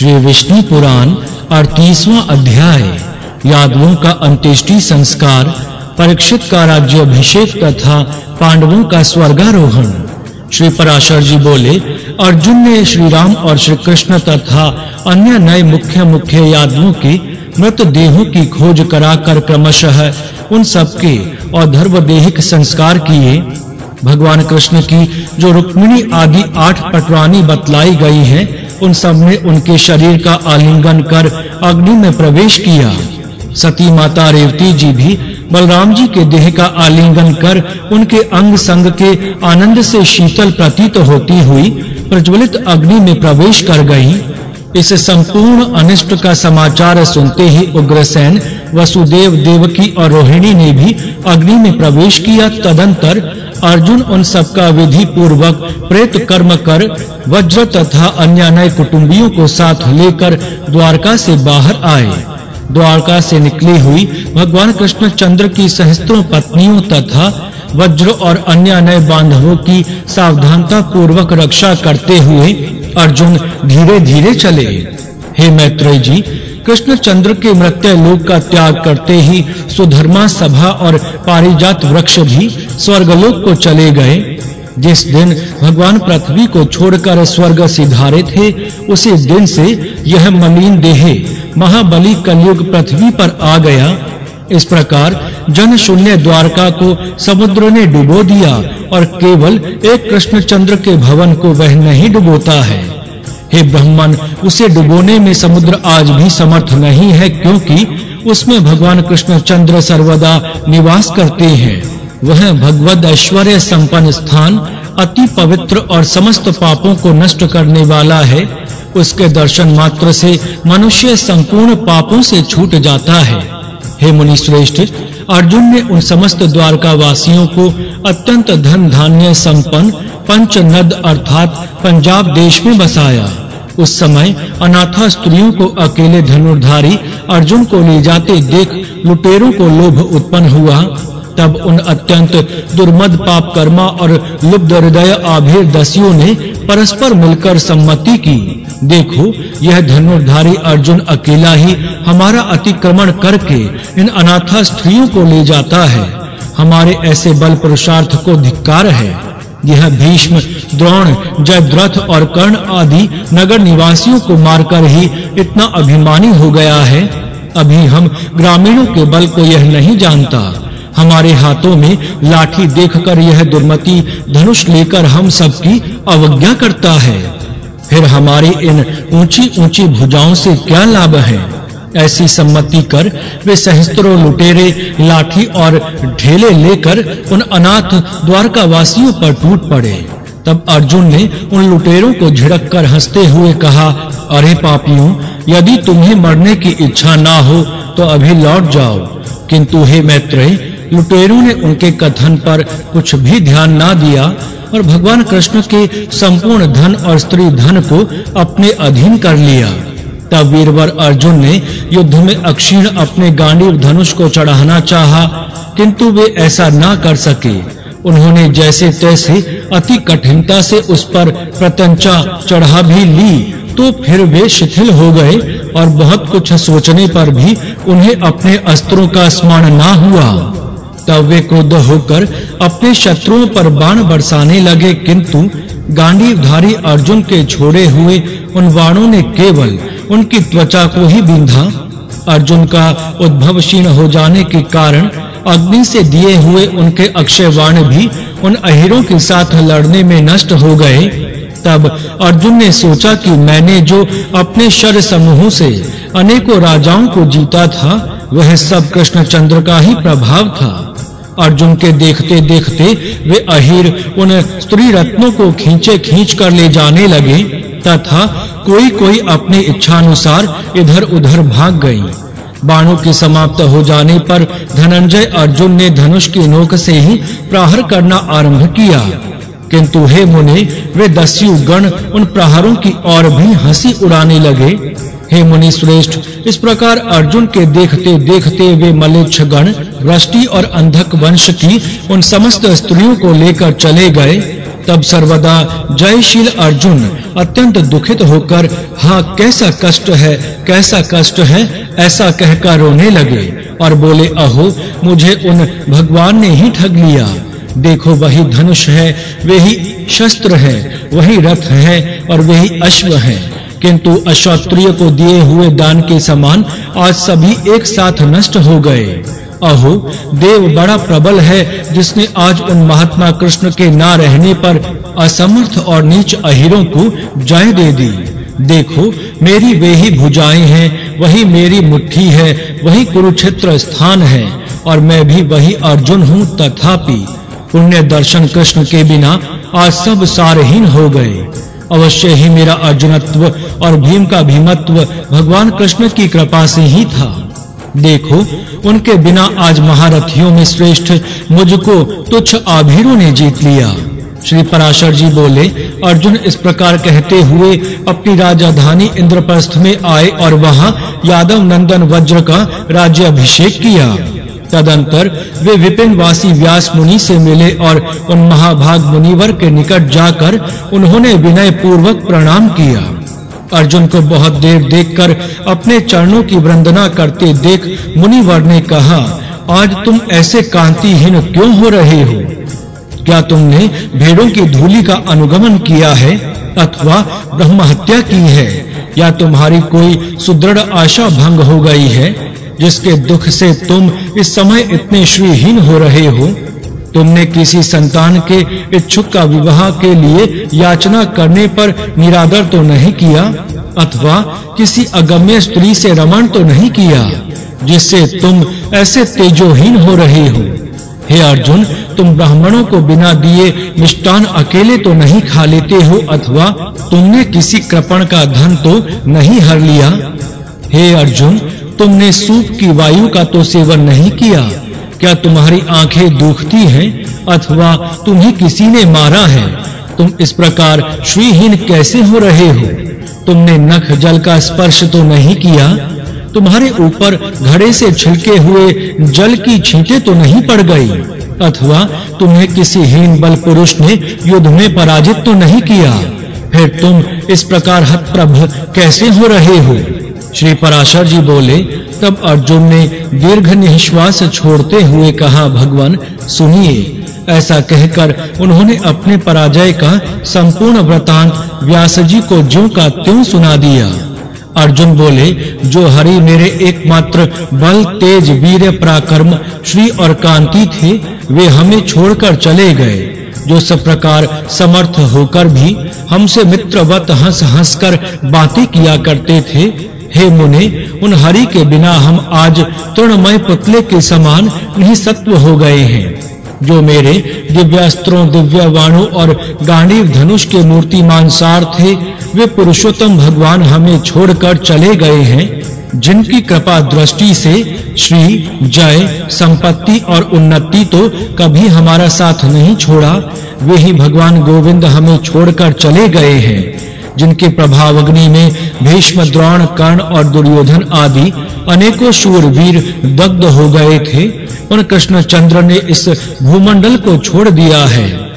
श्री विष्णु पुराण 38वां अध्याय, यादवों का अंत्येष्टि संस्कार, परीक्षित का राज्याभिषेक तथा पांडवों का स्वर्गारोहण। श्री पराशर जी बोले, अर्जुन ने श्री राम और श्री कृष्ण तथा अन्य नए मुख्य मुख्य यादवों की मृत देहों की खोज कराकर क्रमशः उन सबके और धर्मदेहिक संस्कार किए। भगवान कृष्ण की जो रुक्मिणी आदि आठ पटवानी बतलाई गई हैं उन सबने उनके शरीर का आलिंगन कर अग्नि में प्रवेश किया। सती माता रेवती जी भी बलराम जी के देह का आलिंगन कर उनके अंग संग के आनंद से शीतल प्रतीत होती हुई प्रज्वलित अग्नि में प्रवेश कर गई। इस संपूर्ण अनिष्ट का समाचार सुनते ही उग्रसेन, वसुदेव देवकी और रोहिणी ने भी अग्नि में प्रवेश किया। तदंतर अर्जुन उन सबका विधि पूर्वक प्रेत कर्म कर, वज्र तथा अन्य नए कुटुंबियों को साथ लेकर द्वारका से बाहर आए। द्वारका से निकली हुई भगवान कृष्ण चंद्र की सहस्त्रों पत्नियों तथा वज्र और अन्य नए बांधवों की सावधानता पूर्वक रक्षा करते हुए अर्जुन धीरे-धीरे चले। हे मैत्रेय जी कृष्ण चंद्र के मृत्यु लोक का त्याग करते ही सुधर्मा सभा और पारिजात वृक्ष भी स्वर्गलोक को चले गए। जिस दिन भगवान पृथ्वी को छोड़कर स्वर्ग सिधारे थे, उसी दिन से यह मलिन देह महाबली कलयुग पृथ्वी पर आ गया। इस प्रकार जन शून्य द्वारका को समुद्र ने डुबो दिया और केवल एक कृष्णचंद्र के भवन को वह नहीं डुबोता है। हे ब्रह्मन, उसे डुबोने में समुद्र आज भी समर्थ नहीं है क्योंकि उसमें भगवान कृष्ण चंद्र सर्वदा निवास करते हैं। वह भगवद ऐश्वर्य संपन्न स्थान, अति पवित्र और समस्त पापों को नष्ट करने वाला है। उसके दर्शन मात्र से मनुष्य संपूर्ण पापों से छूट जाता है। हे मुनि श्रेष्ठ अर्जुन ने उन समस्त द्वारका वासियों को अत्यंत धन धान्य संपन्न पंच नद अर्थात पंजाब देश में बसाया। उस समय अनाथा स्त्रियों को अकेले धनुर्धारी अर्जुन को ले जाते देख लुटेरों को लोभ उत्पन्न हुआ। तब उन अत्यंत दुर्मद पाप कर्मा और लुब्ध हृदय आभीर दसियों ने परस्पर मिलकर सम्मति की। देखो, यह धनुर्धारी अर्जुन अकेला ही हमारा अतिक्रमण करके इन अनाथा स्त्रियों को ले जाता है। हमारे ऐसे बल पुरुषार्थ को धिक्कार है। यह भीष्म, द्रोण, जयद्रथ और कर्ण आदि नगर निवासियों को मारकर ही इतना अभिमानी हो गया है। अभी हम ग्रामीणों के बल को यह नहीं जानता। हमारे हाथों में लाठी देखकर यह दुर्मति धनुष लेकर हम सबकी अवज्ञा करता है। फिर हमारी इन ऊंची-ऊंची भुजाओं से क्या लाभ है? ऐसी सम्मति कर वे सहस्त्रों लुटेरे, लाठी और ढेले लेकर उन अनाथ द्वारका वासियों पर टूट पड़े। तब अर्जुन ने उन लुटेरों को झिड़क कर हँसते हुए कहा, अरे पापियों, यदि तुम्हें मरने की इच्छा ना हो तो अभी लौट जाओ। किंतु हे मैत्रेय लुटेरों ने उनके कथन पर कुछ भी ध्यान ना दिया और भगवान कृष्ण के संपूर्ण धन और स्त्री धन को अपने अधीन कर लिया। तब वीरवर अर्जुन ने युद्ध में अक्षीण अपने गांडीव धनुष को चढ़ाना चाहा, किंतु वे ऐसा ना कर सके। उन्होंने जैसे तैसे अति कठिनता से उस पर प्रत्यंचा चढ़ा भी ली तो फिर वे शिथिल हो गए और बहुत कुछ सोचने पर भी उन्हें अपने अस्त्रों का स्मरण ना हुआ। तब वे क्रोध होकर अपने शत्रुओं पर बाण बरसाने लगे, किंतु गांडीवधारी अर्जुन के छोड़े हुए उन बाणों ने केवल उनकी त्वचा को ही बिंधा। अर्जुन का उद्भव क्षीण हो जाने के कारण अग्नि से दिए हुए उनके अक्षय बाण भी उन अहिरों के साथ लड़ने में नष्ट हो गए। तब अर्जुन ने सोचा कि मैंने जो अपने शर समूह से अनेकों राजाओं को जीता था, वह सब कृष्णचंद्र का ही प्रभाव था। अर्जुन के देखते देखते वे अहिर उन स्त्री रत्नों को खींचे खींच कर ले जाने लगे, तथा कोई-कोई अपनी इच्छा अनुसार इधर-उधर भाग गई। बाणों के समाप्त हो जाने पर धनंजय अर्जुन ने धनुष की नोक से ही प्रहार करना आरंभ किया। किंतु हे मुने, वे दस्यु गण उन प्रहारों की ओर भी हँसी उड़ाने लगे। हे मुनि श्रेष्ठ इस प्रकार अर्जुन के देखते देखते वे मलेच्छ गण वृष्टि और अंधक वंश की उन समस्त स्त्रियों को लेकर चले गए। तब सर्वदा जयशील अर्जुन अत्यंत दुखित होकर हाँ कैसा कष्ट है, कैसा कष्ट है? ऐसा कहकर रोने लगे और बोले, अहो, मुझे उन भगवान ने ही ठग लिया। देखो, वही धनुष है, वही शस्त्र है, वही रथ है और वही अश्व है। किंतु अशौत्रिय को दिए हुए दान के समान आज सभी एक साथ नष्ट हो गए। अहो, देव बड़ा प्रबल है, जिसने आज उन महात्मा कृष्ण के ना रहने पर असमर्थ और नीच अहिरों को जय दे दी। देखो, मेरी वे ही भुजाएँ हैं, वही मेरी मुट्ठी है, वही कुरुक्षेत्र स्थान है, और मैं भी वही अर्जुन हूँ तथापि। पुण्य दर्शन कृष्ण के बिना आज सब सारहीन हो गए। अवश्य ही मेरा अर्जुनत्व और भीम का भीमत्व भगवान कृष्ण की कृपा से ही था। देखो, उनके बिना आज महारथियों में श्रेष्ठ मुझको तुच्छ आभीरों ने जीत लिया। श्री पराशर जी बोले, अर्जुन, इस प्रकार कहते हुए अपनी राजधानी इंद्रप्रस्थ में आए और वहाँ यादव नंदन वज्र का राज्य अभिषेक किया। तदंतर वे विपिन वासी व्यास मुनि से मिले और उन महाभाग मुनिवर के निकट जाकर उन्होंने विनय पूर्वक प्रणाम किया। अर्जुन को बहुत देर देखकर अपने चरणों की वंदना करते देख मुनिवर ने कहा, आज तुम ऐसे कांतिहीन क्यों हो रहे हो? क्या तुमने भेड़ों की धूली का अनुगमन किया है अथवा ब्रह्म हत्या की है? या तुम्हारी कोई सुदृढ़ आशा भंग हो गई है? जिसके दुख से तुम इस समय इतने श्रीहीन हो रहे हो। तुमने किसी संतान के इच्छुक का विवाह के लिए याचना करने पर निरादर तो नहीं किया, अथवा किसी अगम्य स्त्री से रमण तो नहीं किया, जिससे तुम ऐसे तेजोहीन हो रहे हो। हे अर्जुन, तुम ब्राह्मणों को बिना दिए मिष्टान अकेले तो नहीं खा लेते हो, अथवा तुमने किसी कृपण का धन तो नहीं हर लिया। हे अर्जुन तुमने सूप की वायु का तो सेवन नहीं किया। क्या तुम्हारी आँखें दुखती हैं, अथवा तुम्हें किसी ने मारा है? तुम इस प्रकार श्रीहीन कैसे हो रहे हो? तुमने नख जल का स्पर्श तो नहीं किया? तुम्हारे ऊपर घड़े से छिलके हुए जल की छींटे तो नहीं पड़ गई, अथवा तुम्हें किसी हीन बल पुरुष ने युद्ध में पराजित तो नहीं किया? फिर तुम इस प्रकार हतप्रभ कैसे हो रहे हो? श्री पराशर जी बोले, तब अर्जुन ने दीर्घ निश्वास छोड़ते हुए कहा, भगवान, सुनिए। ऐसा कहकर उन्होंने अपने पराजय का संपूर्ण वृतांत व्यास जी को ज्यों का त्यों सुना दिया। अर्जुन बोले, जो हरि मेरे एकमात्र बल, तेज, वीर, पराक्रम, श्री और कांति थे, वे हमें छोड़कर चले गए। जो सब प्रकार समर्थ होकर भी हमसे मित्रवत हंस हंसकर बातें किया करते थे हे मुने, उन हरि के बिना हम आज तृणमय पुतले के समान सत्व हो गए हैं। जो मेरे दिव्यास्त्रों दिव्य वाणों और गांडीव धनुष के मूर्तिमान सार थे, वे पुरुषोत्तम भगवान हमें छोड़कर चले गए हैं, जिनकी कृपा दृष्टि से श्री, जय, संपत्ति और उन्नति तो कभी हमारा साथ नहीं छोड़ा, वे ही भगवान गोविंद हमें छोड़कर चले गए हैं। जिनके प्रभाव अग्नि में भीष्म, द्रोण, कर्ण और दुर्योधन आदि अनेकों शूरवीर दग्ध हो गए थे, उन कृष्ण चंद्र ने इस भूमंडल को छोड़ दिया है।